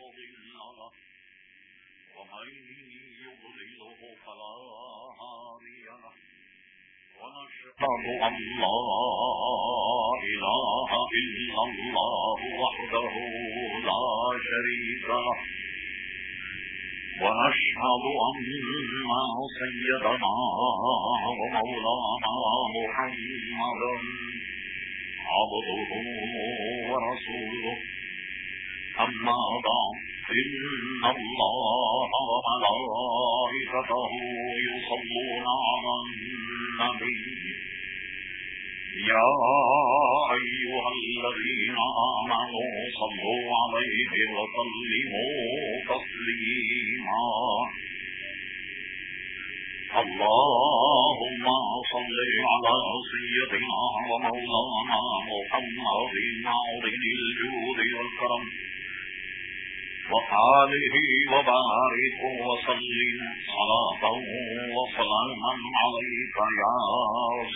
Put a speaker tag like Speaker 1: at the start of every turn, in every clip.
Speaker 1: مضل له ومن يضلله فلا هادي له ونشهد أن لا إله إلا الله وحده لا شريك له ونشهد أن سيدنا ومولانا محمدا عبده ورسوله أما بعد إن الله وملائكته يصلون على النبي يا أيها الذين آمنوا صلوا عليه وسلموا تسليما اللهم صل على سيدنا ومولانا محمد معظم الجود والكرم وآله وبارك وسلم صلاة وسلاما عليك يا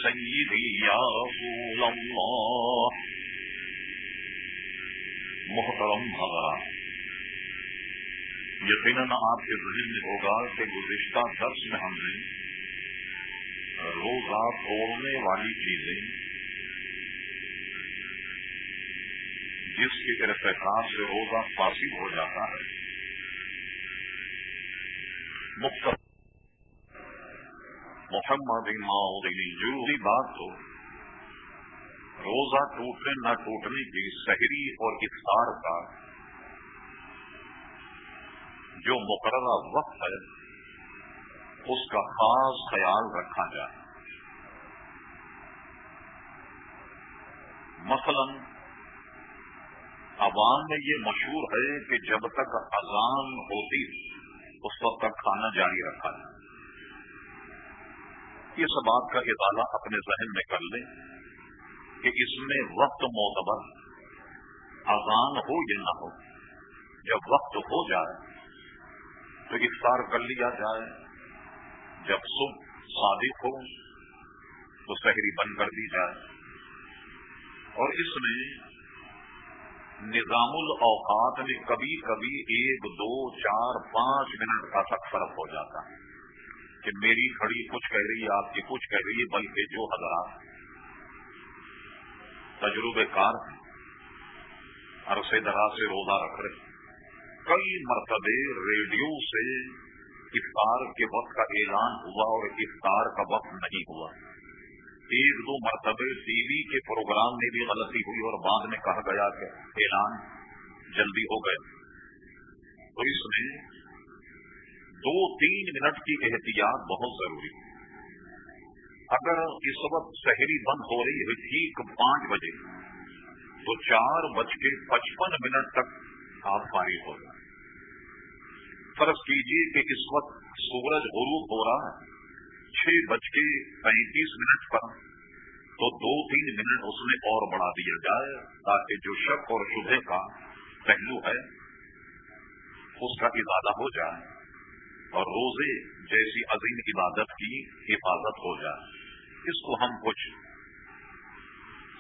Speaker 1: سيدي يا رسول الله. محترم حضرات یقیناً آپ کے ذہن میں ہوگا کہ گزشتہ درس میں ہم نے روزہ توڑنے والی چیزیں جس کے ارتقاب سے روزہ فاسد ہو جاتا ہے۔ محمد ضروری بات تو روزہ ٹوٹنے نہ ٹوٹنے کی شہری اور افطار کا جو مقررہ وقت ہے، اس کا خاص خیال رکھا جائے۔ مثلا عوام میں یہ مشہور ہے کہ جب تک اذان ہوتی اس وقت تک کھانا جاری رکھا جائے۔ اس بات کا اطالعہ اپنے ذہن میں کر لیں کہ اس میں وقت معتبر اذان ہو یا نہ ہو۔ جب وقت ہو جائے تو افطار کر لیا جائے۔ جب صبح صادق ہو تو شہری بند کر دی جائے۔ اور اس میں نظام الاوقات میں کبھی کبھی ایک، دو، چار، پانچ منٹ کا تک فرق ہو جاتا ہے کہ میری کھڑی کچھ کہہ رہی ہے، آپ کی کچھ کہہ رہی ہے، بلکہ جو حضرات تجربے کار ہیں، عرصے دراز سے روزہ رکھ رہے ہیں۔ کئی مرتبے ریڈیو سے افطار کے وقت کا اعلان ہوا اور افطار کا وقت نہیں ہوا۔ ایک دو مرتبہ ٹی وی کے پروگرام میں بھی غلطی ہوئی اور بعد میں کہا گیا کہ اعلان جلدی ہو گئے۔ تو اس میں دو تین منٹ کی احتیاط بہت ضروری۔ ہے اگر اس وقت شہری بند ہو رہی ہے ٹھیک پانچ بجے، تو چار بج کے پچپن منٹ تک آپ فارغ ہو جائیں۔ فرض کیجیے کہ اس وقت سورج غروب ہو رہا ہے۔ چھ بج کے پینتیس منٹ پر تو دو تین منٹ اس میں اور بڑھا دیا جائے تاکہ جو شک اور شبہ کا پہلو ہے، اس کا ارادہ ہو جائے اور روزے جیسی عظیم عبادت کی حفاظت ہو جائے۔ اس کو ہم کچھ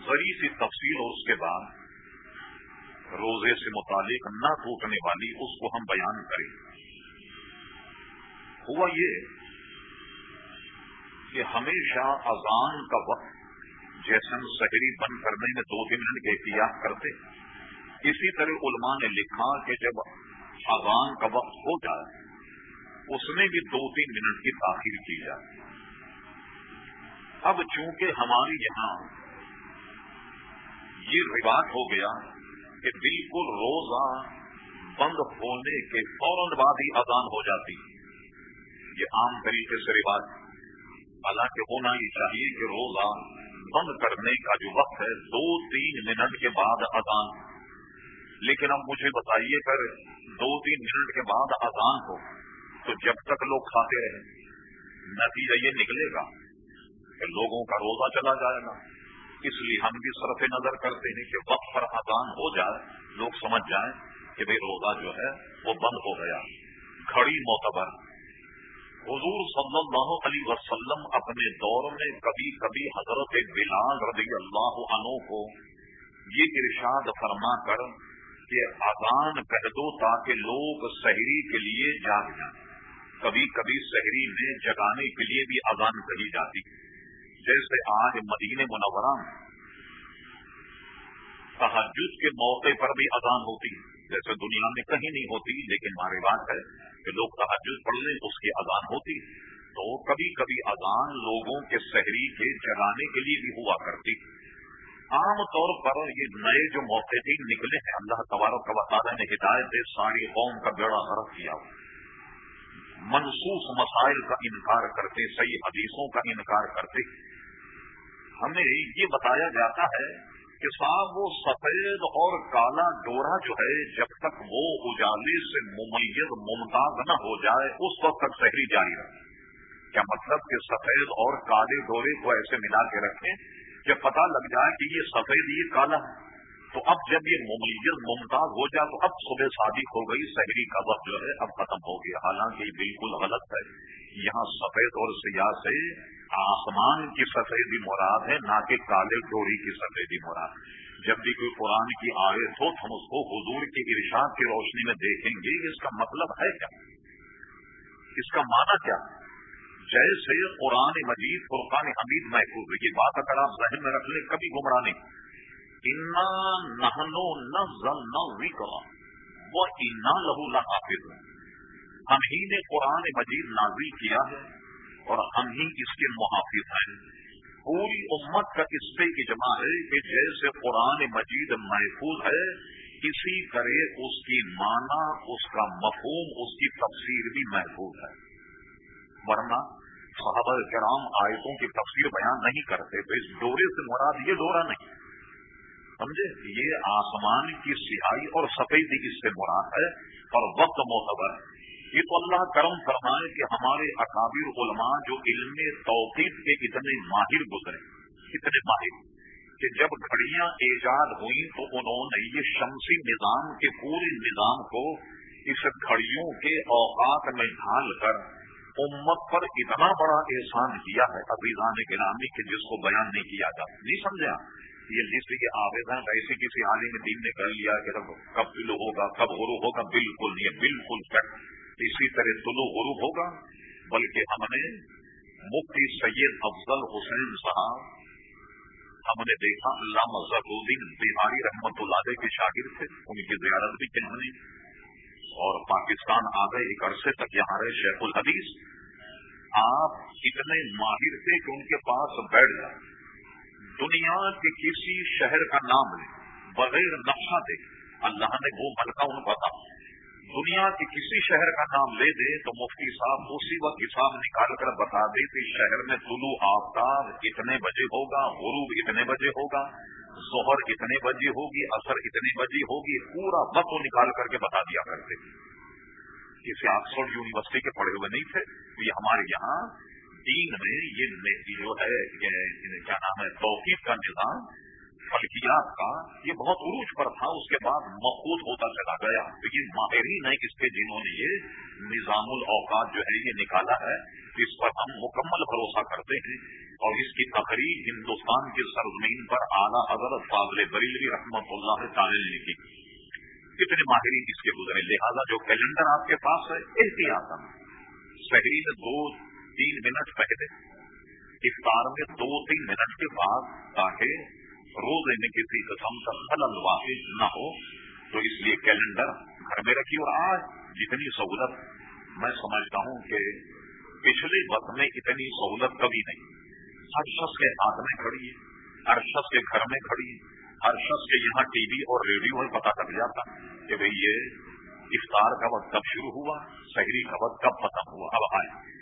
Speaker 1: ذریع سی تفصیل اور اس کے بعد روزے سے متعلق نہ ٹوٹنے والی اس کو ہم بیان کریں۔ ہوا یہ کہ ہمیشہ اذان کا وقت جیسے ہم شہری بند کرنے میں دو تین منٹ احتیاط کرتے اسی طرح علماء نے لکھا کہ جب اذان کا وقت ہو جائے، اس میں بھی دو تین منٹ کی تاخیر کی جائے۔ اب چونکہ ہمارے یہاں یہ رواج ہو گیا کہ بالکل روزہ بند ہونے کے فوراً بعد ہی اذان ہو جاتی، یہ عام طریقے سے رواج حالانکہ ہونا ہی چاہیے کہ روزہ بند کرنے کا جو وقت ہے، دو تین منٹ کے بعد اذان لیکن اب مجھے بتائیے پھر دو تین منٹ کے بعد اذان ہو، تو جب تک لوگ کھاتے رہیں، نتیجہ یہ نکلے گا کہ لوگوں کا روزہ چلا جائے گا۔ اس لیے ہم بھی صرف نظر کرتے ہیں کہ وقت پر اذان ہو جائے، لوگ سمجھ جائیں کہ بھائی روزہ جو ہے وہ بند ہو گیا۔ گھڑی معتبر۔ حضور صلی اللہ علیہ وسلم اپنے دور میں کبھی کبھی حضرت بلال رضی اللہ عنہ کو یہ ارشاد فرما کر کہ اذان کہہ دو تاکہ لوگ شہری کے لیے جاگ جائیں۔ کبھی کبھی شہری میں جگانے کے لیے بھی اذان کہی جاتی۔ جیسے آج مدین منورہ تحجد کے موقع پر بھی اذان ہوتی۔ جیسے دنیا میں کہیں نہیں ہوتی، لیکن ہماری بات ہے کہ لوگ تحجد پڑھ لیں اس کی اذان ہوتی تو کبھی کبھی اذان لوگوں کے شہری کے جگانے کے لیے بھی ہوا کرتی۔ عام طور پر یہ نئے جو موقع نکلے ہیں۔ اللہ تبارک کا تعالیٰ نے ہدایت ساری قوم کا بیڑا غرف کیا۔ منسوخ مسائل کا انکار کرتے، صحیح حدیثوں کا انکار کرتے۔ ہمیں یہ بتایا جاتا ہے کہ صاحب وہ سفید اور کالا ڈورا جو ہے، جب تک وہ اجالے سے ممیز، ممتاز نہ ہو جائے، اس وقت تک شہری جاری رہے۔ کیا مطلب کہ سفید اور کالے ڈورے کو ایسے ملا کے رکھیں کہ پتہ لگ جائے کہ یہ سفید یہ کالا ہے۔ تو اب جب یہ ممیز، ممتاز ہو جائے، تو اب صبح شادی ہو گئی شہری کا وقت جو ہے اب ختم ہو گیا۔ حالانکہ یہ بالکل غلط ہے۔ یہاں سفید اور سیاہ سے آسمان کی سفیدی مراد ہے، نہ کہ کالے ڈوری کی سفیدی مراد جب بھی کوئی قرآن کی آیت ہو ہم اس کو حضور کے ارشاد کی روشنی میں دیکھیں گے اس کا مطلب ہے کیا۔ اس کا معنی کیا؟ جیسے قرآن مجید قرقان حمید محفوظ ہے یہ بات اگر آپ ذہن میں رکھ لیں، کبھی گمراہ نہیں۔ انا نہنو نہ وہ انا لہو لحافظ ہم ہی نے قرآن مجید نازل کیا ہے۔ اور ہم ہی اس کے محافظ ہیں۔ پوری امت کا اس پہ اجماع ہے کہ جیسے قرآن مجید محفوظ ہے، اسی طرح اس کی معنی، اس کا مفہوم، اس کی تفسیر بھی محفوظ ہے۔ ورنہ صحابہ کرام آیتوں کی تفسیر بیان نہیں کرتے، تو اس ڈورے سے مراد یہ ڈورا نہیں۔ سمجھے؟ یہ آسمان کی سیاہی اور سفیدی اس سے مراد ہے اور وقت معتبر ہے۔ یہ تو اللہ کرم فرمائے کہ ہمارے اکابر علماء جو علم توقید کے اتنے ماہر گزرے، اتنے ماہر، کہ جب گھڑیاں ایجاد ہوئی تو انہوں نے یہ شمسی نظام کے پورے نظام کو اس گھڑیوں کے اوقات میں ڈھال کر امت پر اتنا بڑا احسان کیا ہے ابیزان گرامی کے جس کو بیان نہیں کیا جاتا نہیں سمجھا؟ یہ لسٹ کے آویدن ایسے کسی عالم دین نے کر لیا کہ کب دلو ہوگا، کب غرو ہوگا، بالکل نہیں، بالکل اسی طرح طلوع غروب ہوگا، بلکہ ہم نے مفتی سید افضل حسین صاحب، ہم نے دیکھا اللہ الدین بہاری رحمت اللہ کے شاگرد تھے، ان کی زیارت بھی کی ہم نے اور پاکستان آ گئے ایک عرصے تک یہاں رہے شیخ الحدیث۔ آپ اتنے ماہر تھے کہ ان کے پاس بیٹھ جائے دنیا کے کسی شہر کا نام لے بغیر نقشہ دے، اللہ نے وہ ملکہ ان کو بتا دنیا کے کسی شہر کا نام لے دے تو مفتی صاحب اسی وقت حساب نکال کر بتا دے کہ شہر میں طلوع آفتاب اتنے بجے ہوگا، غروب اتنے بجے ہوگا، ظہر اتنے بجے ہوگی اثر اتنے بجے ہوگی، پورا وقت نکال کر کے بتا دیا کرتے کسی آکسفورڈ یونیورسٹی کے پڑھے ہوئے نہیں تھے؟ یہ ہمارے یہاں دین میں یہ جو ہے کیا نام ہے توقید کا نظام فلکیات کا یہ بہت عروج پر تھا، اس کے بعد مقبوط ہوتا چلا گیا۔ تو یہ ماہرین ہے اس کے جنہوں نے یہ نظام الاوقات جو ہے یہ نکالا ہے، اس پر ہم مکمل بھروسہ کرتے ہیں۔ اور اس کی تقریب ہندوستان کی سرزمین پر اعلیٰ حضرت فاضل بریلوی رحمت اللہ تعالی نے کی کتنے ماہرین اس کے گزرے۔ لہذا جو کیلنڈر آپ کے پاس ہے، احتیاط شہری میں دو، تین منٹ پہلے۔ افطار میں دو، تین منٹ کے بعد تاکہ روز میں کسی قسم کا خلل واقع نہ ہو، تو اس لیے کیلنڈر گھر میں رکھی اور آج جتنی سہولت میں سمجھتا ہوں کہ پچھلے وقت میں اتنی سہولت کبھی نہیں۔ ہر شخص کے ہاتھ میں کھڑی ہے، ہر شخص کے گھر میں کھڑی ہے، ہر شخص کے یہاں ٹی وی اور ریڈیو میں پتا لگ جاتا کہ بھئی یہ افطار کا وقت کب شروع ہوا شہری کا وقت کب ختم ہوا، اب آئے۔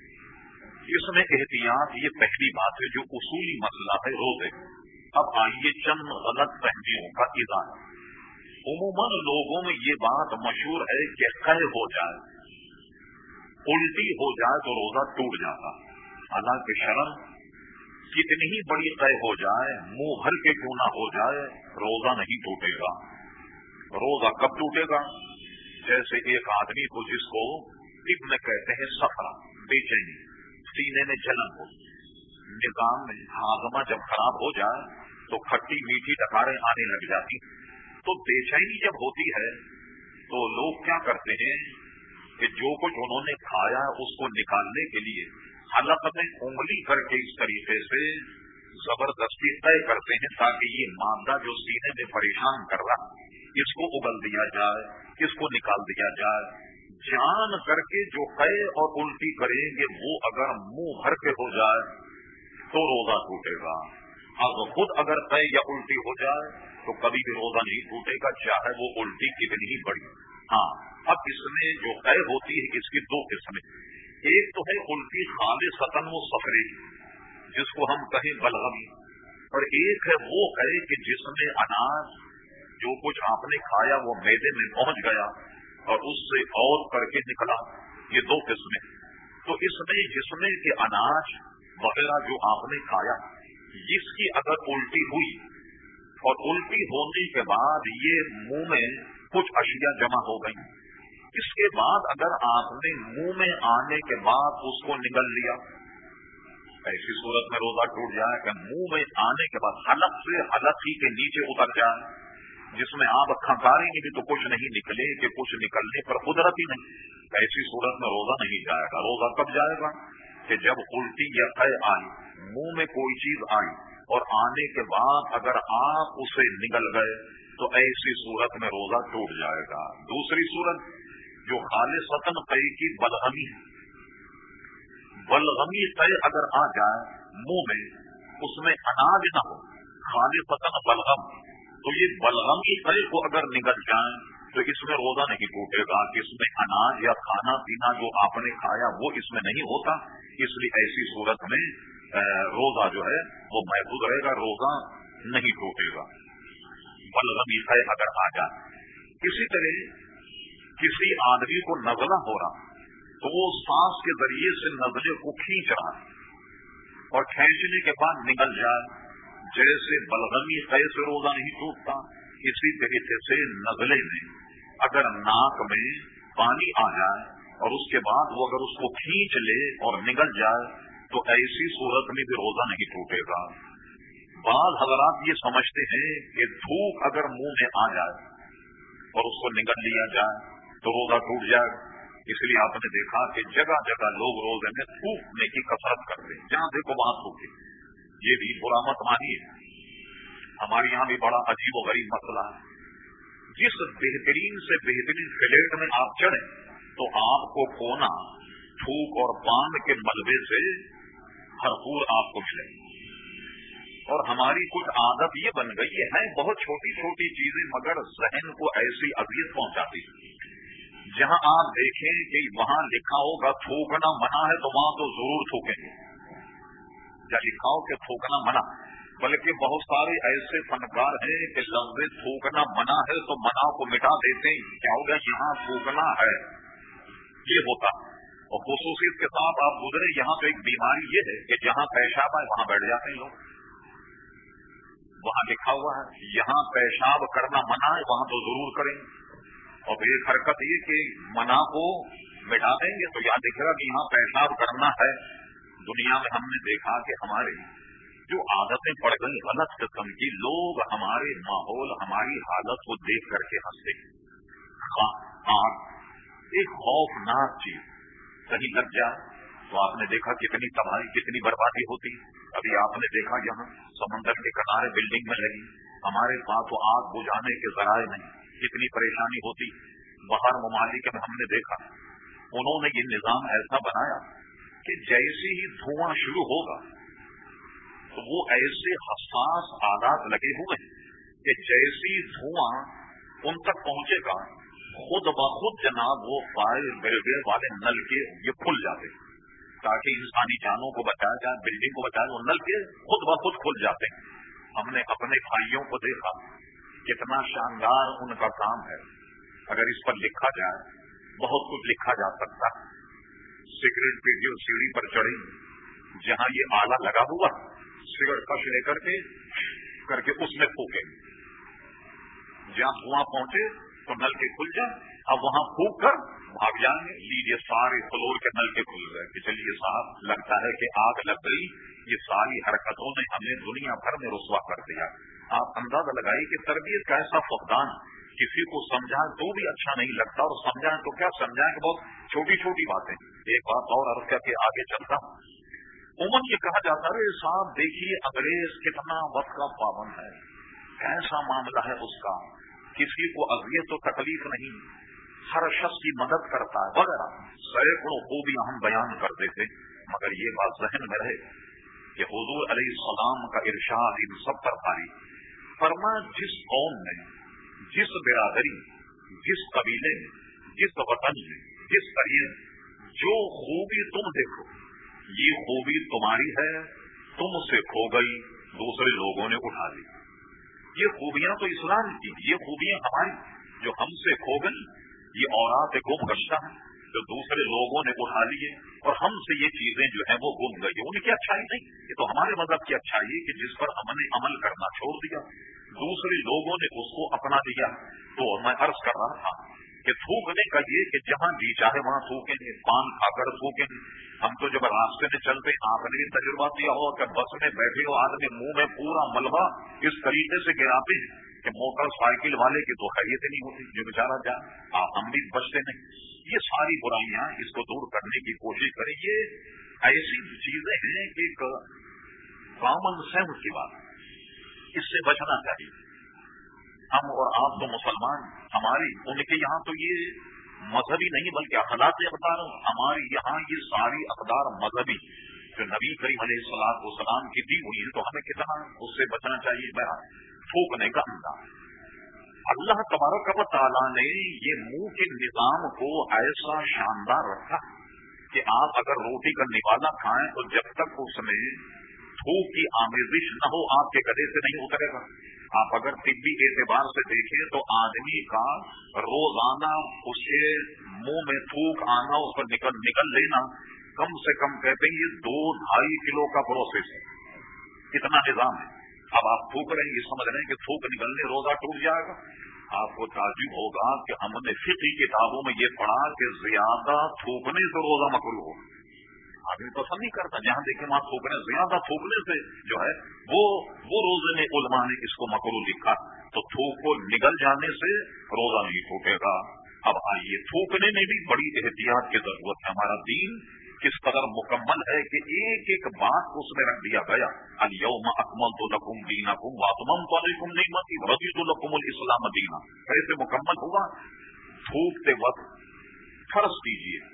Speaker 1: اس میں احتیاط یہ پہلی بات ہے جو اصولی مسئلہ ہے، روزے۔ اب آئیے چند غلط فہمیوں کا اظہار۔ عموماً لوگوں میں یہ بات مشہور ہے کہ قہ ہو جائے، الٹی ہو جائے تو روزہ ٹوٹ جاتا۔ حالانکہ شرم، کتنی ہی بڑی طے ہو جائے، منہ بھر کے کیوں نہ ہو جائے، روزہ نہیں ٹوٹے گا۔ روزہ کب ٹوٹے گا؟ جیسے ایک آدمی کو جس کو ابن کہتے ہیں سفرا بے چینی، سینے میں جلن ہو، نظام میں ہاضمہ جب خراب ہو جائے تو کھٹی میٹھی ڈکاریں آنے لگ جاتی تو بے چینی جب ہوتی ہے تو لوگ کیا کرتے ہیں کہ جو کچھ انہوں نے کھایا اس کو نکالنے کے لیے حلق میں انگلی کر کے اس طریقے سے زبردستی طے کرتے ہیں تاکہ یہ مادہ جو سینے میں پریشان کر رہا اس کو اگل دیا جائے، اس کو نکال دیا جائے۔ جان کر کے جو قے اور الٹی کریں گے، وہ اگر منہ بھر کے ہو جائے تو روزہ ٹوٹے گا۔ اب خود اگر طے یا الٹی ہو جائے تو کبھی بھی روزہ نہیں ٹوٹے گا، چاہے وہ الٹی کتنی ہی بڑی ہاں اب اس میں جو قے ہوتی ہے، اس کی دو قسمیں۔ ایک تو ہے الٹی خال سطن و سفری جس کو ہم کہیں بلغمی۔ اور ایک ہے وہ ہے کہ جس میں اناج، جو کچھ آپ نے کھایا، وہ میدے میں پہنچ گیا اور اس سے اور کر کے نکلا۔ یہ دو قسمیں۔ تو اس میں جس میں کہ اناج وغیرہ جو آپ نے کھایا جس کی اگر الٹی ہوئی اور الٹی ہونے کے بعد یہ منہ میں کچھ اشیاء جمع ہو گئی اس کے بعد اگر آپ نے منہ میں آنے کے بعد اس کو نگل لیا، ایسی صورت میں روزہ ٹوٹ جائے کہ منہ میں آنے کے بعد حلق سے حلق ہی کے نیچے اتر جائے، جس میں آپ کھنکاریں گے بھی تو کچھ نہیں نکلے کہ کچھ نکلنے پر قدرت ہی نہیں۔ ایسی صورت میں روزہ نہیں جائے گا۔ روزہ کب جائے گا؟ کہ جب الٹی یا قے آئی۔ منہ میں کوئی چیز آئی اور آنے کے بعد اگر آپ اسے نگل گئے تو ایسی صورت میں روزہ ٹوٹ جائے گا۔ دوسری صورت جو خالص وطن قے کی بلغمی ہے۔ بلغمی طے اگر آ جائے منہ میں، اس میں اناج نہ ہو خالص وطن بلغم۔ تو یہ بلغمی قے کو اگر نگل جائیں تو اس میں روزہ نہیں ٹوٹے گا۔ کہ اس میں اناج یا کھانا پینا جو آپ نے کھایا وہ اس میں نہیں ہوتا۔ اس لیے ایسی صورت میں روزہ جو ہے، وہ محفوظ رہے گا، روزہ نہیں ٹوٹے گا۔ بلغمی ہے، اگر آ جائے۔ اسی طرح کسی آدمی کو نزلہ ہو رہا، تو وہ سانس کے ذریعے سے نزلے کو کھینچ رہا اور کھینچنے کے بعد نکل جائے۔ جیسے بلغمی ہے سے روزہ نہیں ٹوٹتا، اسی طریقے سے نزلے میں اگر ناک میں پانی آ جائے اور اس کے بعد وہ اگر اس کو کھینچ لے اور نگل جائے تو ایسی صورت میں بھی روزہ نہیں ٹوٹے گا۔ بعض حضرات یہ سمجھتے ہیں کہ دھوپ اگر منہ میں آ جائے اور اس کو نگل لیا جائے تو روزہ ٹوٹ جائے۔ اس لیے آپ نے دیکھا کہ جگہ جگہ لوگ روزے میں تھوکنے کی کثرت کرتے ہیں۔ جہاں دیکھو وہاں تھوکے۔ یہ بھی برا مت مانی ہے ہمارے یہاں بھی بڑا عجیب و غریب مسئلہ ہے۔ جس بہترین سے بہترین فلیٹ میں آپ چڑھیں تو آپ کو کونا تھوک اور باندھ کے ملبے سے بھرپور آپ کو ملے۔ اور ہماری کچھ عادت یہ بن گئی ہے بہت چھوٹی چھوٹی چیزیں مگر ذہن کو ایسی اذیت پہنچاتی جہاں آپ دیکھیں کہ وہاں لکھا ہوگا، تھوکنا منع ہے تو وہاں تو ضرور تھوکیں۔ گے یا لکھا ہو کہ تھوکنا منع، بلکہ بہت سارے ایسے فنکار ہیں کہ لفظ تھوکنا منع ہے تو منع کو مٹا دیتے ہیں۔ کیا ہوگا یہاں تھوکنا ہے۔ یہ ہوتا اور خصوصیت کے ساتھ آپ گزرے، یہاں تو ایک بیماری یہ ہے کہ جہاں پیشاب ہے وہاں بیٹھ جاتے ہیں لوگ۔ وہاں لکھا ہوا ہے، یہاں پیشاب کرنا منع ہے، وہاں تو ضرور کریں۔ گے اور ایک حرکت یہ کہ منع کو مٹا دیں گے تو یہاں دکھے گا کہ یہاں پیشاب کرنا ہے۔ دنیا میں ہم نے دیکھا کہ ہمارے جو عادتیں پڑ گئی غلط قسم کی، لوگ ہمارے ماحول، ہماری حالت کو دیکھ کر کے ہنستے ایک خوفناک چیز۔ کہیں لگ جائے تو آپ نے دیکھا کتنی تباہی، کتنی بربادی ہوتی۔ ابھی آپ نے دیکھا یہاں سمندر کے کنارے بلڈنگ میں لگی۔ ہمارے پاس تو آگ بجھانے کے ذرائع نہیں۔ کتنی پریشانی ہوتی۔ باہر ممالک میں ہم نے دیکھا۔ انہوں نے یہ نظام ایسا بنایا کہ جیسے ہی دھواں شروع ہوگا، تو وہ ایسے حساس آلات لگے ہوئے ہیں کہ جیسی دھواں ان تک پہنچے گا خود بخود جناب وہ فائر بریگیڈ والے نل کے یہ کھل جاتے ہیں۔ تاکہ انسانی جانوں کو بچایا جائے، بلڈنگ کو بچایا جائے، وہ نل کے خود بخود کھل جاتے ہیں۔ ہم نے اپنے بھائیوں کو دیکھا، کتنا شاندار ان کا کام ہے۔ اگر اس پر لکھا جائے، بہت کچھ لکھا جا سکتا ہے۔ سگریٹ پیٹیوں سیڑھی پر چڑھی جہاں یہ آلہ لگا ہوا، سگریٹ کش لے کر کے کر کے اس میں پھونکے جہاں ہوا پہنچے تو نل کے کھل جائیں۔ اب وہاں پھونک کر بھاگ جائیں لیجیے سارے فلور کے نل کے کھل گئے کہ چلیے صاحب، لگتا ہے کہ آگ لگ گئی۔ یہ ساری حرکتوں نے ہمیں دنیا بھر میں رسوا کر دیا۔ آپ اندازہ لگائیے کہ تربیت کا ایسا فقدان کسی کو سمجھا تو بھی اچھا نہیں لگتا، اور سمجھائیں تو کیا؟ سمجھائیں کہ بہت چھوٹی چھوٹی باتیں۔ ایک بات اور عرض کر کے آگے چلتا ہوں۔ عموماً یہ کہا جاتا ہے صاحب، دیکھیے انگریز کتنا وقت کا پابند ہے۔ کیسا معاملہ ہے اس کا؟ کسی کو اذیت و تکلیف نہیں، ہر شخص کی مدد کرتا ہے وغیرہ سینکڑوں خوبیاں ہم بیان کرتے تھے مگر یہ بات ذہن میں رہے کہ حضور علیہ السلام کا ارشاد ان سب پر پاری فرما جس قوم میں، جس برادری، جس قبیلے میں جس وطن میں، جس قریب، جو خوبی تم دیکھو، یہ خوبی تمہاری ہے، تم سے کھو گئی، دوسرے لوگوں نے اٹھا لی۔ یہ خوبیاں تو اسلام کی یہ خوبیاں ہماری، جو ہم سے کھو گئی یہ اورات گم گشتہ ہیں، جو دوسرے لوگوں نے اٹھا لیے، اور ہم سے یہ چیزیں جو ہیں وہ گم گئی ان کی اچھائی نہیں؟ یہ تو ہمارے مذہب کی اچھائی ہے کہ جس پر ہم نے عمل کرنا چھوڑ دیا۔ دوسرے لوگوں نے اس کو اپنا دیا۔ تو میں عرض کر رہا تھا کہ تھوکنے کا یہ کہ جہاں جی چاہے وہاں تھوکیں گے پان کھا کر تھوکیں گے ہم تو جب راستے میں چلتے، آپ نے بھی تجربہ کیا ہو کہ بس میں بیٹھے ہو، آدمی منہ میں پورا ملبہ اس طریقے سے گراتے ہیں کہ موٹر سائیکل والے کی تو خیریت نہیں ہوتی، جو بیچارہ جان ہم بھی بچتے نہیں۔ یہ ساری برائیاں اس کو دور کرنے کی کوشش کریں۔ یہ ایسی چیزیں ہیں کہ کامن سینس کی بات۔ اس سے بچنا چاہیے۔ ہم اور آپ تو مسلمان ہمارے ان کے یہاں تو یہ مذہبی نہیں، بلکہ اخلاقی اقدار ہمارے یہاں یہ ساری اقدار مذہبی جو نبی کریم علیہ السلام وسلام کی دی ہوئی ہے تو ہمیں کتنا اس سے بچنا چاہیے؟ میں تھوکنے کا انداز اللہ تبارک و تعالیٰ نے یہ منہ کے نظام کو ایسا شاندار رکھا کہ آپ اگر روٹی کا نوالا کھائیں تو جب تک اس میں تھوک کی آمیزش نہ ہو، آپ کے گدے سے نہیں اترے گا۔ آپ اگر طبی اعتبار سے دیکھیں تو آدمی کا روزانہ اسے منہ میں تھوک آنا، اس پر نکل نکل لینا کم سے کم کہتے ہیں یہ دو ڈھائی کلو کا پروسیس ہے۔ کتنا نظام ہے؟ اب آپ تھوک رہے ہیں، یہ سمجھ رہے ہیں کہ تھوک نکلنے روزہ ٹوٹ جائے گا۔ آپ کو تعجب ہوگا کہ ہم نے فقی کتابوں میں یہ پڑھا کہ زیادہ تھوکنے سے روزہ مکرو ہوگا۔ آدمی پسند نہیں کرتا۔ جہاں دیکھیں وہاں تھوکنے زیادہ تھوکنے سے جو ہے، وہ وہ روزے میں علماء نے اس کو مکرو لکھا۔ تو تھوک کو نگل جانے سے روزہ نہیں تھوکے گا۔ اب آئیے، تھوکنے میں بھی بڑی احتیاط کی ضرورت ہے۔ ہمارا دین کس قدر مکمل ہے کہ ایک ایک بات اس میں رکھ دیا گیا۔ الم اکمل تو لکم دینا کم واتمم تو علیکم نعمت رضی تو لکم الاسلام دینا۔ ایسے مکمل ہوا تھوکتے وقت فرض کیجیے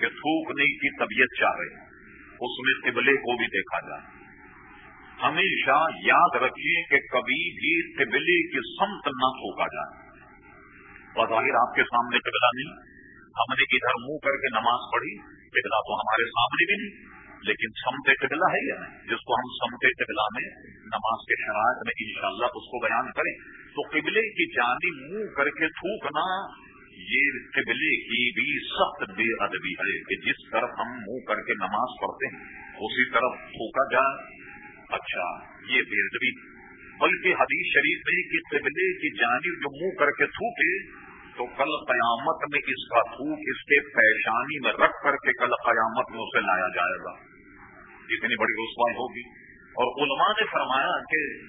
Speaker 1: کہ تھوکنے کی طبیعت چاہ رہے ہیں۔ اس میں قبلے کو بھی دیکھا جائے۔ ہمیشہ یاد رکھیے کہ کبھی بھی قبلے کی سمت نہ تھوکا جائے۔ بظاہر آپ کے سامنے قبلہ نہیں۔ ہم نے ادھر منہ کر کے نماز پڑھی، قبلہ تو ہمارے سامنے بھی نہیں۔ لیکن سمت قبلہ ہے یا نہیں؟ جس کو ہم سمت قبلہ میں نماز کے شرائط میں انشاءاللہ اس کو بیان کریں، تو قبلے کی جانب منہ کر کے تھوکنا یہ قبلے کی بھی سخت بے ادبی ہے کہ جس طرف ہم منہ کر کے نماز پڑھتے ہیں، اسی طرف تھوکا جائے۔ اچھا یہ بے ادبی۔ بلکہ حدیث شریف میں کہ قبلے کی جانب جو منہ کر کے تھوکے، تو کل قیامت میں اس کا تھوک اس کے پیشانی میں رکھ کر کے کل قیامت میں اسے لایا جائے گا۔ اتنی بڑی رسوائی ہوگی۔ اور علماء نے فرمایا کہ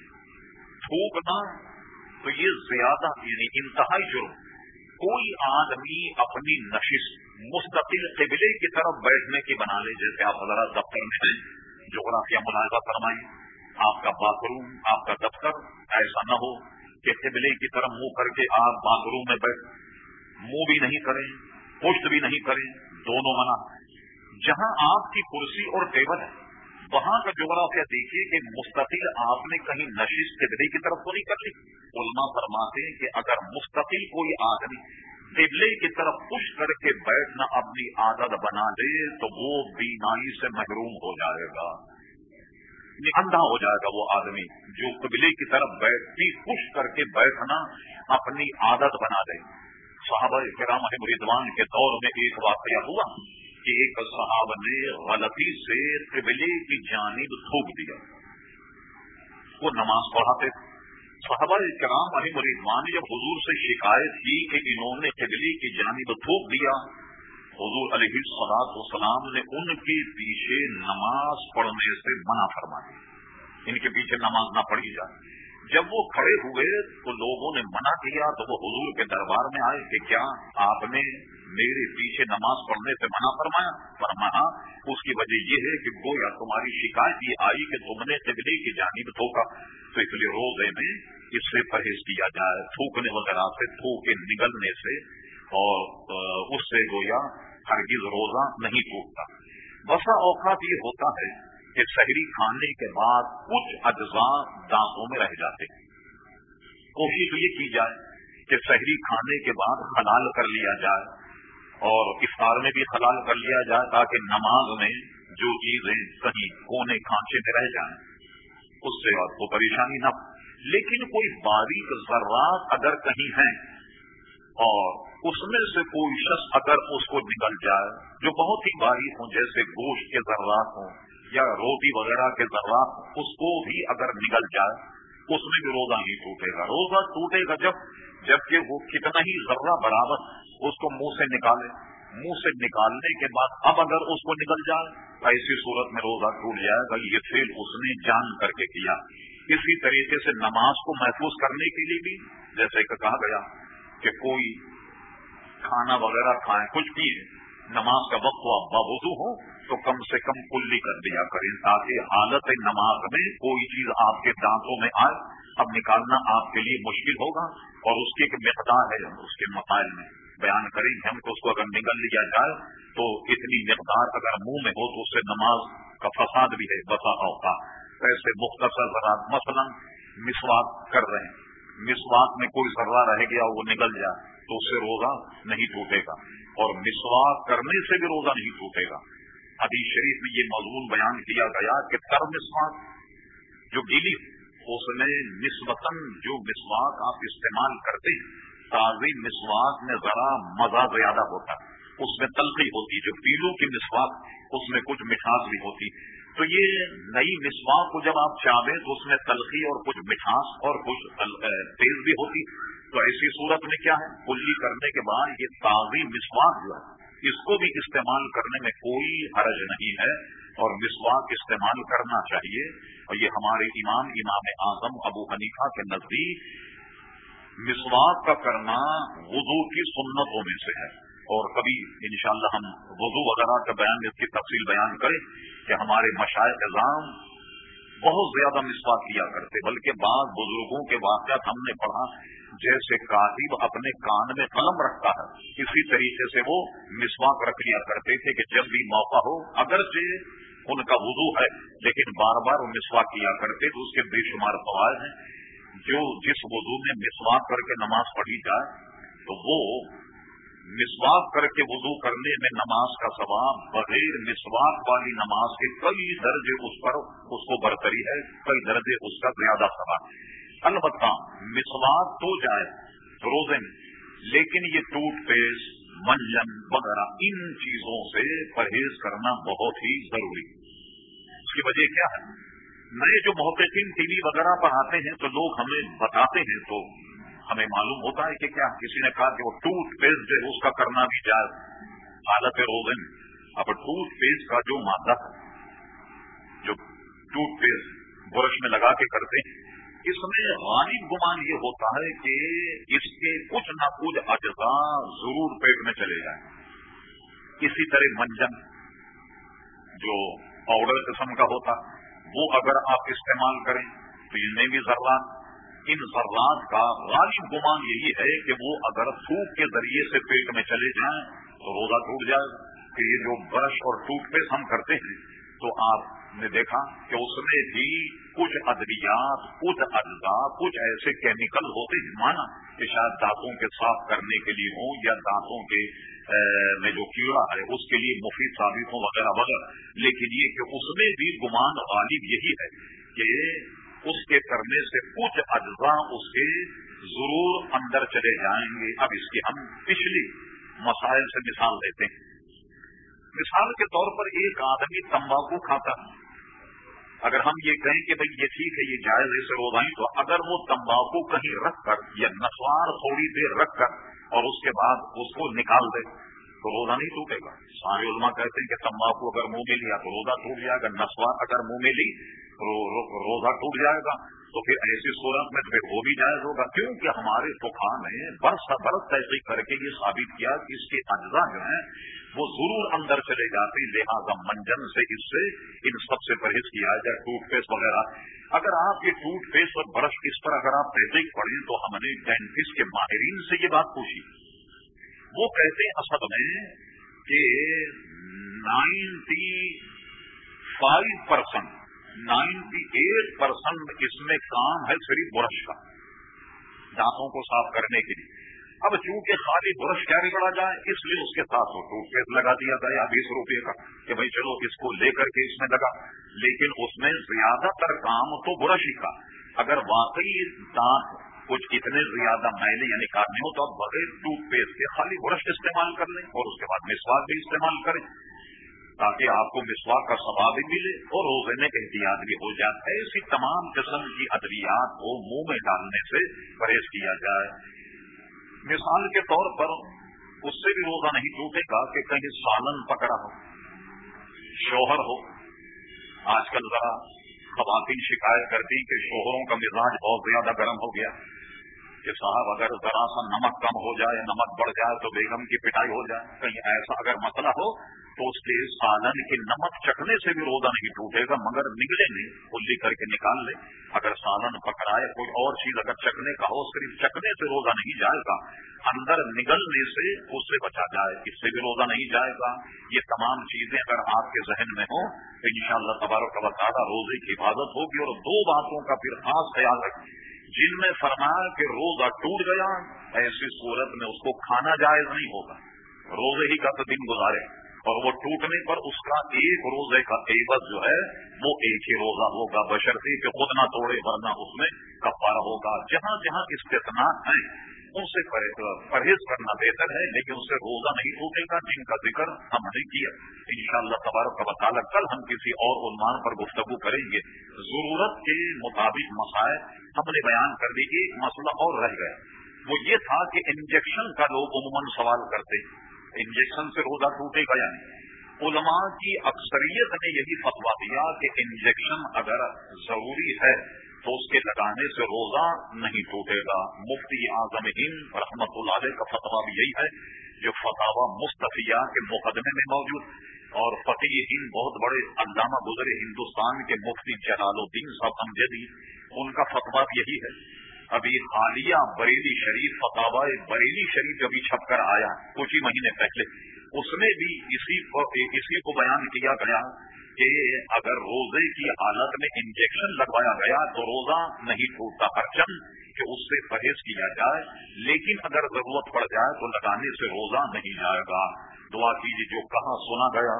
Speaker 1: تھوکنا تو یہ زیادہ یعنی انتہائی جرم کوئی آدمی اپنی نشست مستقل قبلے کی طرف بیٹھنے کی بنا لے، جیسے آپ حضرات دفتر میں جغرافیہ ملاحظہ فرمائیں، آپ کا باتھ روم آپ کا دفتر، ایسا نہ ہو کہ قبلے کی طرف منہ کر کے آپ باتھ روم میں بیٹھ، منہ بھی نہیں کریں، پشت بھی نہیں کریں، دونوں منع۔ جہاں آپ کی کرسی اور ٹیبل ہے وہاں کا جغرافیہ دیکھیے کہ مستقل آپ نے کہیں نشیش قبلے کی طرف تو نہیں کر لی علما فرماتے ہیں کہ اگر مستقل کوئی آدمی قبلے کی طرف پش کر کے بیٹھنا اپنی عادت بنا لے تو وہ بینائی سے محروم ہو جائے گا۔ اندھا ہو جائے گا وہ آدمی جو قبلے کی طرف بیٹھتی خوش کر کے بیٹھنا اپنی عادت بنا لے۔ صحابہ کرام مریدوان کے دور میں ایک واقعہ ہوا۔ ایک صحاب نے غلطی سے قبلے کی جانب تھوک دیا۔ وہ نماز پڑھاتے صحابہ کرام علی مریدوان نے جب حضور سے شکایت کی کہ انہوں نے قبلے کی جانب تھوک دیا، حضور علیہ سلاد وسلام نے ان کے پیچھے نماز پڑھنے سے منع فرمایا ان کے پیچھے نماز نہ پڑھی جائے۔ جب وہ کھڑے ہوئے تو لوگوں نے منع کیا تو وہ حضور کے دربار میں آئے کہ کیا آپ نے میرے پیچھے نماز پڑھنے سے منع فرمایا فرمایا، اس کی وجہ یہ ہے کہ گویا تمہاری شکایت یہ آئی کہ تم نے قبلے کی جانب تھوکا تو اس لیے روزے میں اس سے پرہیز کیا جائے، تھوکنے وغیرہ سے، تھوکے نگلنے سے، اور اس سے گویا ہرگز روزہ نہیں ٹوٹتا۔ بسا اوقات یہ ہوتا ہے کہ شہری کھانے کے بعد کچھ اجزاء دانتوں میں رہ جاتے کوشش یہ کی جائے کہ شہری کھانے کے بعد حلال کر لیا جائے۔ اور افطار میں بھی حلال کر لیا جائے تاکہ نماز میں جو چیزیں کہیں کونے کھانچے میں رہ جائیں، اس سے آپ کو پریشانی نہ لیکن کوئی باریک ذرات اگر کہیں ہیں اور اس میں سے کوئی شخص اگر اس کو نکل جائے، جو بہت ہی باریک ہوں، جیسے گوشت کے ذرات ہوں یا روٹی وغیرہ کے ذرات ہوں، اس کو بھی اگر نکل جائے، اس میں بھی روزہ نہیں ٹوٹے گا۔ روزہ ٹوٹے گا جب، جبکہ وہ کتنا ہی ذرہ برابر اس کو منہ سے نکالے منہ سے نکالنے کے بعد اب اگر اس کو نکل جائے ایسی صورت میں روزہ ٹوٹ جائے گا۔ یہ فیل اس نے جان کر کے کیا۔ اسی طریقے سے نماز کو محفوظ کرنے کے لیے بھی جیسے کہ کہا گیا کہ کوئی کھانا وغیرہ کھائیں، کچھ پیے نماز کا وقت آپ بابوزو ہو، تو کم سے کم کلی کر دیا کریں تاکہ حالت نماز میں کوئی چیز آپ کے دانتوں میں آئے۔ اب نکالنا آپ کے لیے مشکل ہوگا اور اس کی ایک مقدار ہے، اس کے مسائل میں۔ بیان کریں گے ہم کو اس کو اگر نکل لیا جائے تو اتنی مقدار اگر منہ میں ہو تو اس سے نماز کا فساد بھی ہے، بسا ہوگا ایسے مختصر ذرا مثلا مسواک کر رہے ہیں۔ مسواک میں کوئی ذرہ رہ گیا، وہ نکل جائے تو اس سے روزہ نہیں ٹوٹے گا۔ اور مسواک کرنے سے بھی روزہ نہیں ٹوٹے گا۔ ابھی شریف میں یہ مضمون بیان کیا گیا کہ تر مسواک جو گیلی، اس میں نسبتاً جو مسواک آپ استعمال کرتے ہیں تازی مسواک میں ذرا مزہ زیادہ ہوتا اس میں تلخی ہوتی، جو پیلوں کی مسواک، اس میں کچھ مٹھاس بھی ہوتی۔ تو یہ نئی مسواک کو جب آپ چاہیں تو اس میں تلخی اور کچھ مٹھاس اور کچھ تیز بھی ہوتی۔ تو ایسی صورت میں کیا ہے؟ کلی کرنے کے بعد یہ تازی مسواک جو ہے، اس کو بھی استعمال کرنے میں کوئی حرج نہیں ہے۔ اور مسواک استعمال کرنا چاہیے۔ اور یہ ہمارے امام امام اعظم ابو حنیفہ کے نزدیک مسواک کا کرنا وضو کی سنتوں میں سے ہے۔ اور کبھی انشاءاللہ ہم وضو وغیرہ کا بیان اس کی تفصیل بیان کریں کہ ہمارے مشاعر نظام بہت زیادہ مسواک کیا کرتے، بلکہ بعض بزرگوں کے واقعات ہم نے پڑھا، جیسے کاتب اپنے کان میں قلم رکھتا ہے۔ اسی طریقے سے وہ مسواک رکھ لیا کرتے تھے کہ جب بھی موقع ہو، اگرچہ ان کا وضو ہے، لیکن بار بار وہ مسواک کیا کرتے تو اس کے بے شمار فوائد ہیں۔ جو جس وضو میں مسواک کر کے نماز پڑھی جائے، تو وہ مسواک کر کے وضو کرنے میں نماز کا ثواب بغیر مسواک والی نماز کے کئی درجے اس پر اس کو برتری ہے، کئی درجے اس کا زیادہ ثواب ہے۔ البتہ مسواک تو جائے روزے میں، لیکن یہ ٹوٹ پیسٹ منجن وغیرہ، ان چیزوں سے پرہیز کرنا بہت ہی ضروری ہے۔ اس کی وجہ کیا ہے؟ نئے جو محققین ٹی وی وغیرہ پر آتے ہیں تو لوگ ہمیں بتاتے ہیں تو ہمیں معلوم ہوتا ہے کہ کیا کسی نے کہا کہ وہ ٹوتھ پیسٹ ہے اس کا کرنا بھی جائے حالت روزے میں اب ٹوتھ پیسٹ کا جو مادہ جو ٹوتھ پیسٹ برش میں لگا کے کرتے ہیں، اس میں غالب گمان یہ ہوتا ہے کہ اس کے کچھ نہ کچھ اجزاء ضرور پیٹ میں چلے جائیں۔ اسی طرح منجن جو پاؤڈر قسم کا ہوتا وہ اگر آپ استعمال کریں تو ان میں بھی ذرات ان ذرات کا غالب گمان یہی ہے کہ وہ اگر تھوک کے ذریعے سے پیٹ میں چلے جائیں تو روزہ ٹوٹ جائے، کہ یہ جو برش اور ٹوٹ پیسٹ ہم کرتے ہیں، تو آپ نے دیکھا کہ اس میں بھی کچھ ادویات، کچھ اجزا کچھ ایسے کیمیکل ہوتے ہیں۔ مانا کہ شاید دانتوں کے صاف کرنے کے لیے ہوں یا دانتوں کے میں جو کیڑا ہے، اس کے لیے مفید ثابت ہوں وغیرہ وغیرہ۔ لیکن یہ کہ اس میں بھی گمان غالب یہی ہے کہ اس کے کرنے سے کچھ اجزاء اس کے ضرور اندر چلے جائیں گے۔ اب اس کی ہم پچھلی مسائل سے مثال دیتے ہیں۔ مثال کے طور پر ایک آدمی تمباکو کھاتا ہے۔ اگر ہم یہ کہیں کہ بھئی یہ ٹھیک ہے، یہ جائز ایسے روزائیں تو اگر وہ تمباکو کہیں رکھ کر یا نسوار تھوڑی دیر رکھ کر اور اس کے بعد اس کو نکال دے تو روزہ نہیں ٹوٹے گا۔ سارے علماء کہتے ہیں کہ تمباکو اگر منہ میں لیا تو روزہ ٹوٹ جائے گا، نسواں اگر منہ میں لی تو روزہ ٹوٹ جائے گا۔ تو پھر ایسی صورت میں پھر وہ بھی جائز ہوگا۔ کیونکہ ہمارے طوفان نے برس برس تحقیق کر کے یہ ثابت کیا کہ اس کے اجزاء جو ہیں وہ ضرور اندر چلے جاتے لہٰذا منجن سے اس سے ان سب سے پرہیز کیا جائے ٹوتھ پیسٹ وغیرہ۔ اگر آپ یہ ٹوتھ پیسٹ اور برش اس پر اگر آپ تحقیق پڑھیں تو ہم نے ڈینٹسٹ کے ماہرین سے یہ بات پوچھی۔ وہ کہتے ہیں، اصل میں کہ ninety five percent ninety eight percent اس میں کام ہے صرف برش کا، دانتوں کو صاف کرنے کے لیے۔ اب چونکہ خالی برش کیا بڑھا جائے، اس لیے اس کے ساتھ وہ ٹوٹ پیسٹ لگا دیا گیا بیس روپے کا کہ بھائی چلو اس کو لے کر کے اس میں لگا۔ لیکن اس میں زیادہ تر کام تو برش ہی کا۔ اگر واقعی دانت کچھ اتنے زیادہ میلے یعنی کارنے ہو تو آپ بغیر ٹوتھ پیسٹ کے خالی برش استعمال کر لیں اور اس کے بعد مسواک بھی استعمال کریں۔ تاکہ آپ کو مسواک کا ثواب بھی ملے اور روزنے کا احتیاط بھی ہو جائے۔ ایسی تمام قسم کی ادویات کو منہ میں ڈالنے سے پرہیز کیا جائے۔ مثال کے طور پر اس سے بھی روزہ نہیں ٹوٹے گا کہ کہیں سالن پکڑا ہو، شوہر ہو۔ آج کل ذرا خواتین شکایت کرتی کہ شوہروں کا مزاج بہت زیادہ گرم ہو گیا۔ کہ صاحب اگر ذرا سا نمک کم ہو جائے، نمک بڑھ جائے تو بیگم کی پٹائی ہو جائے۔ کہیں ایسا اگر مسئلہ ہو تو اس کے سالن کے نمک چکھنے سے بھی روزہ نہیں ٹوٹے گا، مگر نگلے نہیں کھلی کر کے نکال لے۔ اگر سالن پکڑائے، کوئی اور چیز اگر چکھنے کا ہو صرف چکھنے سے روزہ نہیں جائے گا۔ اندر نگلنے سے اس سے بچا جائے، اس سے بھی روزہ نہیں جائے گا۔ یہ تمام چیزیں اگر آپ کے ذہن میں ہوں، تو ان شاء اللہ تبارک تعالیٰ روزے کی حفاظت ہوگی۔ اور دو باتوں کا پھر خاص خیال رکھیں۔ جن میں فرمایا کہ روزہ ٹوٹ گیا، ایسی صورت میں اس کو کھانا جائز نہیں ہوگا۔ روزے ہی کا تو دن گزارے۔ اور وہ ٹوٹنے پر اس کا ایک روزے کا عبت جو ہے، وہ ایک ہی روزہ ہوگا بشرطی کہ خود نہ توڑے ورنہ اس میں کپارا ہوگا۔ جہاں جہاں استثناء ہیں، ان سے پرہیز کرنا بہتر ہے، لیکن اس سے روزہ نہیں ٹوٹے گا، جن کا ذکر ہم نے کیا۔ ان شاء اللہ تبارک کا بطالہ کل ہم کسی اور عنوان پر گفتگو کریں گے۔ ضرورت کے مطابق مسائل ہم نے بیان کر دی ایک مسئلہ اور رہ گیا۔ وہ یہ تھا کہ انجیکشن کا لوگ عموماً سوال کرتے انجیکشن سے روزہ ٹوٹے گا یا نہیں؟ علماء کی اکثریت نے یہی فتوا دیا کہ انجیکشن اگر ضروری ہے تو اس کے لگانے سے روزہ نہیں ٹوٹے گا۔ مفتی اعظم ہند رحمت اللہ علیہ کا فتوا بھی یہی ہے جو فتح مستفیہ کے مقدمے میں موجود۔ اور فتح ہند بہت بڑے علامہ گزرے ہندوستان کے مفتی جلال الدین صاحب امجدی، ان کا فتوا بھی یہی ہے۔ ابھی حالیہ بریلی شریف فتح بریلی شریف جو بھی چھپ کر آیا کچھ ہی مہینے پہلے۔ اس میں بھی اسی اسی کو بیان کیا گیا کہ اگر روزے کی حالت میں انجیکشن لگوایا گیا تو روزہ نہیں ٹوٹتا پرچم کہ اس سے پرہیز کیا جائے، لیکن اگر ضرورت پڑ جائے تو لگانے سے روزہ نہیں جائے گا۔ دعا کیجیے جو کہاں سنا گیا۔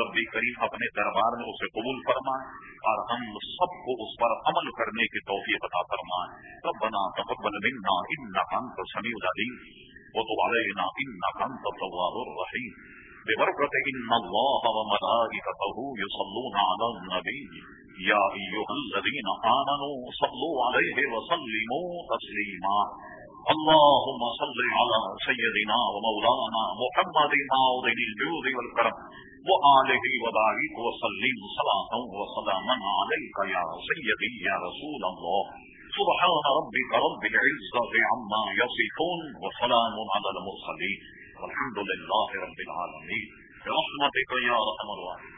Speaker 1: ربی کریم اپنے دربار میں اسے قبول فرمائے اور ہم سب کو اس پر عمل کرنے کی توفیق عطا فرمائے۔ تب بنا تقبل منا ان ناکام تو سمی العلیم۔ وہ تو والے نا ان ناکام تو الرحیم ببركة إن الله وملائكته يصلون على النبي يا أيها الذين آمنوا صلوا عليه وسلموا تسليما اللهم صل على سيدنا ومولانا محمد معوض الجود والكرم وآله وبارك وسلم صلاة وسلاما عليك يا سيدي يا رسول الله. سبحان ربك رب العزة عما يصفون وسلام على المرسلين. والحمد لله رب العالمين. برحمتك يا رحم الراحمين.